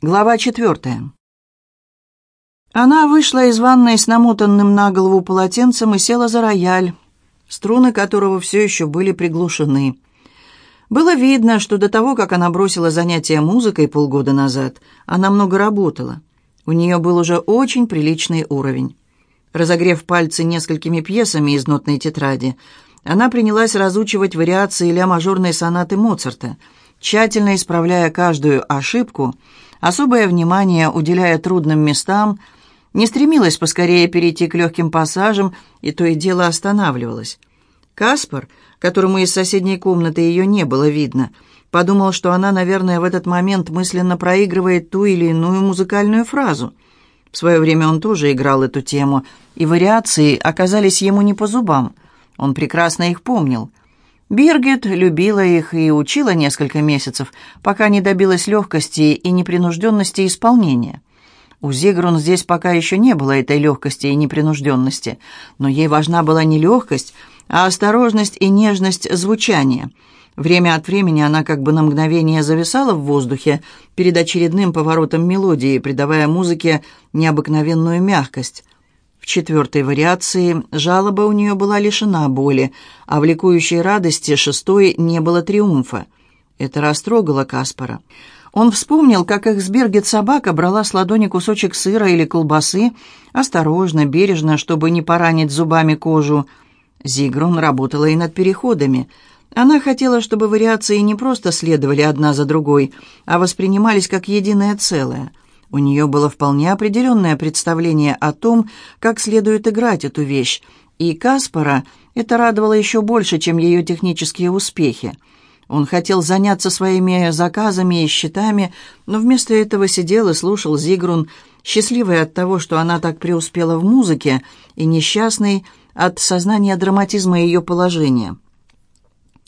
Глава четвертая. Она вышла из ванной с намотанным на голову полотенцем и села за рояль, струны которого все еще были приглушены. Было видно, что до того, как она бросила занятия музыкой полгода назад, она много работала. У нее был уже очень приличный уровень. Разогрев пальцы несколькими пьесами из нотной тетради, она принялась разучивать вариации ля мажорной сонаты Моцарта, тщательно исправляя каждую ошибку — особое внимание уделяя трудным местам, не стремилась поскорее перейти к легким пассажам и то и дело останавливалась. Каспар, которому из соседней комнаты ее не было видно, подумал, что она, наверное, в этот момент мысленно проигрывает ту или иную музыкальную фразу. В свое время он тоже играл эту тему, и вариации оказались ему не по зубам. Он прекрасно их помнил. Биргит любила их и учила несколько месяцев, пока не добилась легкости и непринужденности исполнения. У Зигрун здесь пока еще не было этой легкости и непринужденности, но ей важна была не легкость, а осторожность и нежность звучания. Время от времени она как бы на мгновение зависала в воздухе перед очередным поворотом мелодии, придавая музыке необыкновенную мягкость – четвертой вариации жалоба у нее была лишена боли, а в ликующей радости шестой не было триумфа. Это растрогало Каспара. Он вспомнил, как их с Бергет собака брала с ладони кусочек сыра или колбасы, осторожно, бережно, чтобы не поранить зубами кожу. Зигрун работала и над переходами. Она хотела, чтобы вариации не просто следовали одна за другой, а воспринимались как единое целое — у нее было вполне определенное представление о том, как следует играть эту вещь, и Каспара это радовало еще больше, чем ее технические успехи. Он хотел заняться своими заказами и счетами, но вместо этого сидел и слушал Зигрун, счастливый от того, что она так преуспела в музыке, и несчастный от сознания драматизма ее положения.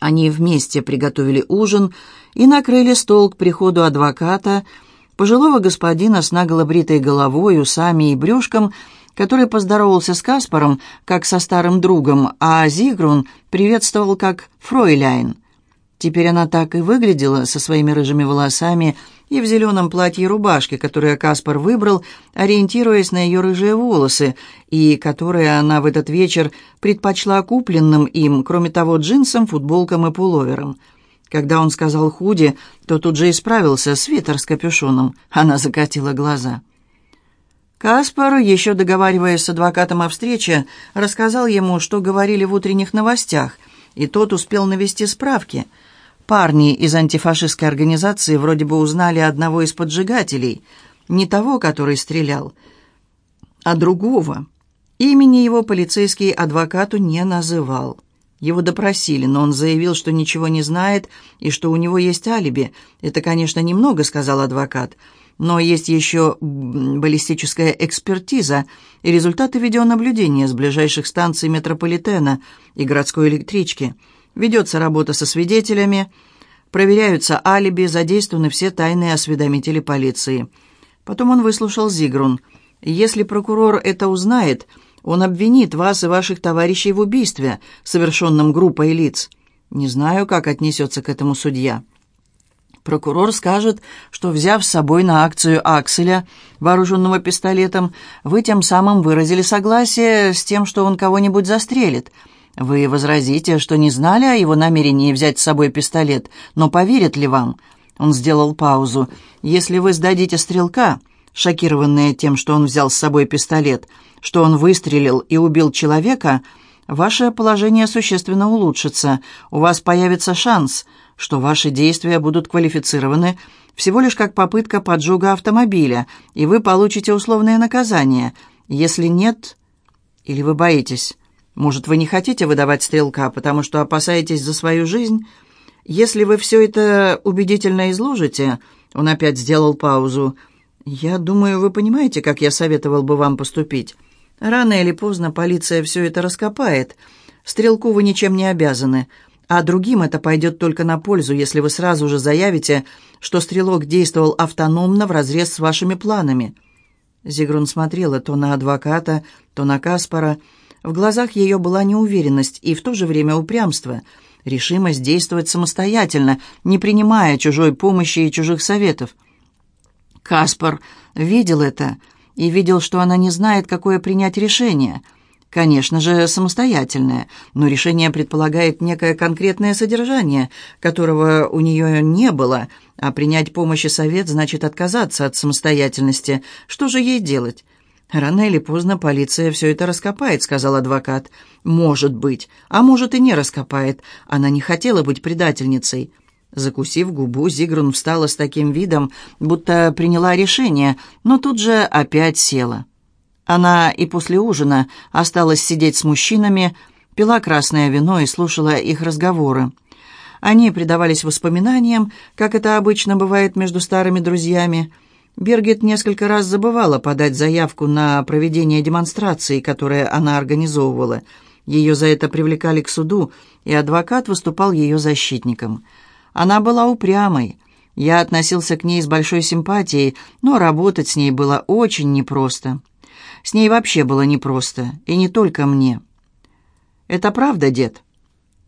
Они вместе приготовили ужин и накрыли стол к приходу адвоката – пожилого господина с наголо бритой головой, усами и брюшком, который поздоровался с Каспаром, как со старым другом, а Зигрун приветствовал как «фройляйн». Теперь она так и выглядела со своими рыжими волосами и в зеленом платье и рубашке, которое Каспар выбрал, ориентируясь на ее рыжие волосы, и которые она в этот вечер предпочла купленным им, кроме того, джинсам, футболкам и пуловерам – когда он сказал «худи», то тут же исправился свитер с капюшоном. Она закатила глаза. Каспар, еще договариваясь с адвокатом о встрече, рассказал ему, что говорили в утренних новостях, и тот успел навести справки. Парни из антифашистской организации вроде бы узнали одного из поджигателей, не того, который стрелял, а другого. Имени его полицейский адвокату не называл. Его допросили, но он заявил, что ничего не знает и что у него есть алиби. Это, конечно, немного, сказал адвокат, но есть еще баллистическая экспертиза и результаты видеонаблюдения с ближайших станций метрополитена и городской электрички. Ведется работа со свидетелями, проверяются алиби, задействованы все тайные осведомители полиции. Потом он выслушал Зигрун. «Если прокурор это узнает...» Он обвинит вас и ваших товарищей в убийстве, совершенном группой лиц. Не знаю, как отнесется к этому судья. Прокурор скажет, что, взяв с собой на акцию Акселя, вооруженного пистолетом, вы тем самым выразили согласие с тем, что он кого-нибудь застрелит. Вы возразите, что не знали о его намерении взять с собой пистолет, но поверят ли вам? Он сделал паузу. Если вы сдадите стрелка, шокированные тем, что он взял с собой пистолет, — что он выстрелил и убил человека, ваше положение существенно улучшится. У вас появится шанс, что ваши действия будут квалифицированы всего лишь как попытка поджога автомобиля, и вы получите условное наказание. Если нет... Или вы боитесь? Может, вы не хотите выдавать стрелка, потому что опасаетесь за свою жизнь? Если вы все это убедительно изложите...» Он опять сделал паузу. «Я думаю, вы понимаете, как я советовал бы вам поступить. Рано или поздно полиция все это раскопает. Стрелку вы ничем не обязаны, а другим это пойдет только на пользу, если вы сразу же заявите, что стрелок действовал автономно вразрез с вашими планами». Зигрун смотрела то на адвоката, то на Каспара. В глазах ее была неуверенность и в то же время упрямство, решимость действовать самостоятельно, не принимая чужой помощи и чужих советов. Каспар видел это и видел, что она не знает, какое принять решение. Конечно же, самостоятельное, но решение предполагает некое конкретное содержание, которого у нее не было, а принять помощь и совет значит отказаться от самостоятельности. Что же ей делать? «Рано или поздно полиция все это раскопает», — сказал адвокат. «Может быть, а может и не раскопает. Она не хотела быть предательницей». Закусив губу, Зигрун встала с таким видом, будто приняла решение, но тут же опять села. Она и после ужина осталась сидеть с мужчинами, пила красное вино и слушала их разговоры. Они предавались воспоминаниям, как это обычно бывает между старыми друзьями — Бергет несколько раз забывала подать заявку на проведение демонстрации, которые она организовывала. Ее за это привлекали к суду, и адвокат выступал ее защитником. Она была упрямой. Я относился к ней с большой симпатией, но работать с ней было очень непросто. С ней вообще было непросто, и не только мне. «Это правда, дед?»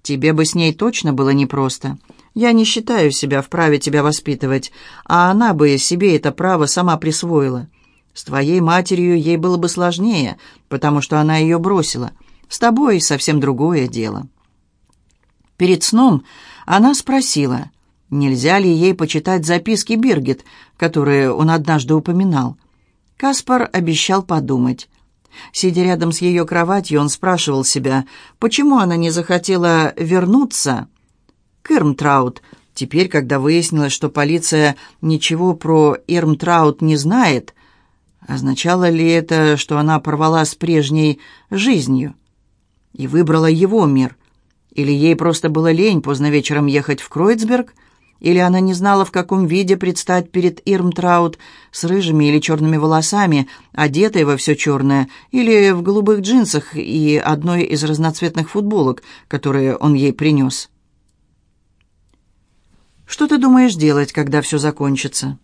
«Тебе бы с ней точно было непросто. Я не считаю себя вправе тебя воспитывать, а она бы себе это право сама присвоила. С твоей матерью ей было бы сложнее, потому что она ее бросила. С тобой совсем другое дело». Перед сном она спросила, нельзя ли ей почитать записки Биргит, которые он однажды упоминал. Каспар обещал подумать. Сидя рядом с ее кроватью, он спрашивал себя, почему она не захотела вернуться Ирмтраут. Теперь, когда выяснилось, что полиция ничего про Ирмтраут не знает, означало ли это, что она порвала с прежней жизнью и выбрала его мир? Или ей просто было лень поздно вечером ехать в Кройцберг? Или она не знала, в каком виде предстать перед Ирмтраут с рыжими или черными волосами, одетой во все черное, или в голубых джинсах и одной из разноцветных футболок, которые он ей принес? «Что ты думаешь делать, когда все закончится?»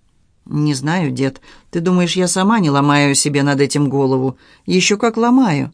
«Не знаю, дед. Ты думаешь, я сама не ломаю себе над этим голову? Еще как ломаю.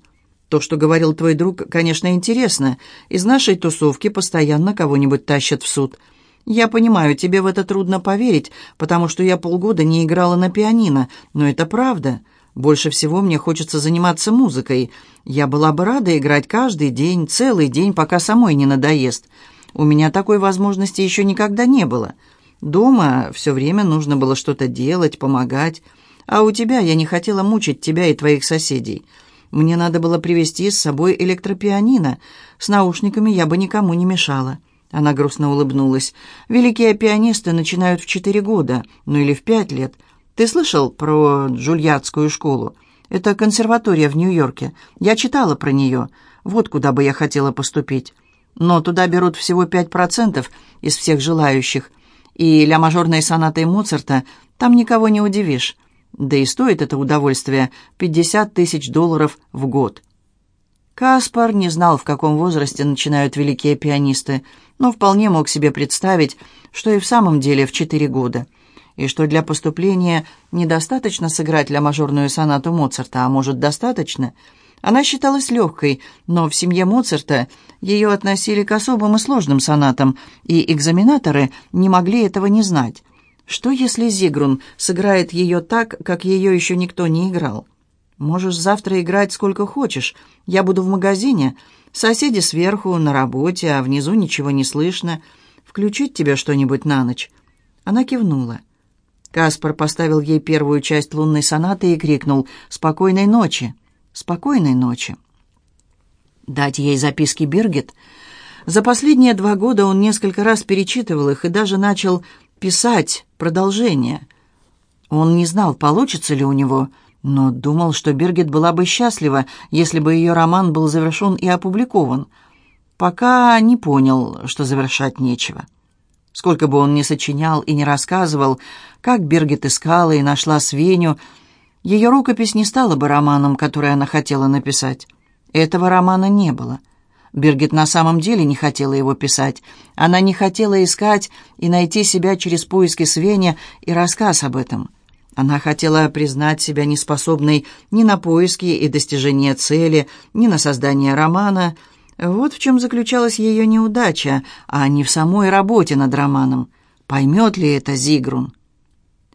То, что говорил твой друг, конечно, интересно. Из нашей тусовки постоянно кого-нибудь тащат в суд. Я понимаю, тебе в это трудно поверить, потому что я полгода не играла на пианино, но это правда. Больше всего мне хочется заниматься музыкой. Я была бы рада играть каждый день, целый день, пока самой не надоест». У меня такой возможности еще никогда не было. Дома все время нужно было что-то делать, помогать. А у тебя я не хотела мучить тебя и твоих соседей. Мне надо было привезти с собой электропианино. С наушниками я бы никому не мешала». Она грустно улыбнулась. «Великие пианисты начинают в четыре года, ну или в пять лет. Ты слышал про Джульярдскую школу? Это консерватория в Нью-Йорке. Я читала про нее. Вот куда бы я хотела поступить но туда берут всего 5% из всех желающих, и ля мажорной сонатой Моцарта там никого не удивишь. Да и стоит это удовольствие 50 тысяч долларов в год. Каспар не знал, в каком возрасте начинают великие пианисты, но вполне мог себе представить, что и в самом деле в 4 года, и что для поступления недостаточно сыграть ля мажорную сонату Моцарта, а может, достаточно – она считалась легкой, но в семье Моцарта ее относили к особым и сложным сонатам, и экзаменаторы не могли этого не знать. Что, если Зигрун сыграет ее так, как ее еще никто не играл? Можешь завтра играть сколько хочешь. Я буду в магазине. Соседи сверху, на работе, а внизу ничего не слышно. Включить тебе что-нибудь на ночь?» Она кивнула. Каспар поставил ей первую часть лунной сонаты и крикнул «Спокойной ночи!» Спокойной ночи. Дать ей записки Биргит? За последние два года он несколько раз перечитывал их и даже начал писать продолжение. Он не знал, получится ли у него, но думал, что Биргит была бы счастлива, если бы ее роман был завершен и опубликован. Пока не понял, что завершать нечего. Сколько бы он ни сочинял и не рассказывал, как Биргит искала и нашла Свеню, ее рукопись не стала бы романом, который она хотела написать. Этого романа не было. Бергет на самом деле не хотела его писать. Она не хотела искать и найти себя через поиски Свеня и рассказ об этом. Она хотела признать себя неспособной ни на поиски и достижение цели, ни на создание романа. Вот в чем заключалась ее неудача, а не в самой работе над романом. Поймет ли это Зигрун?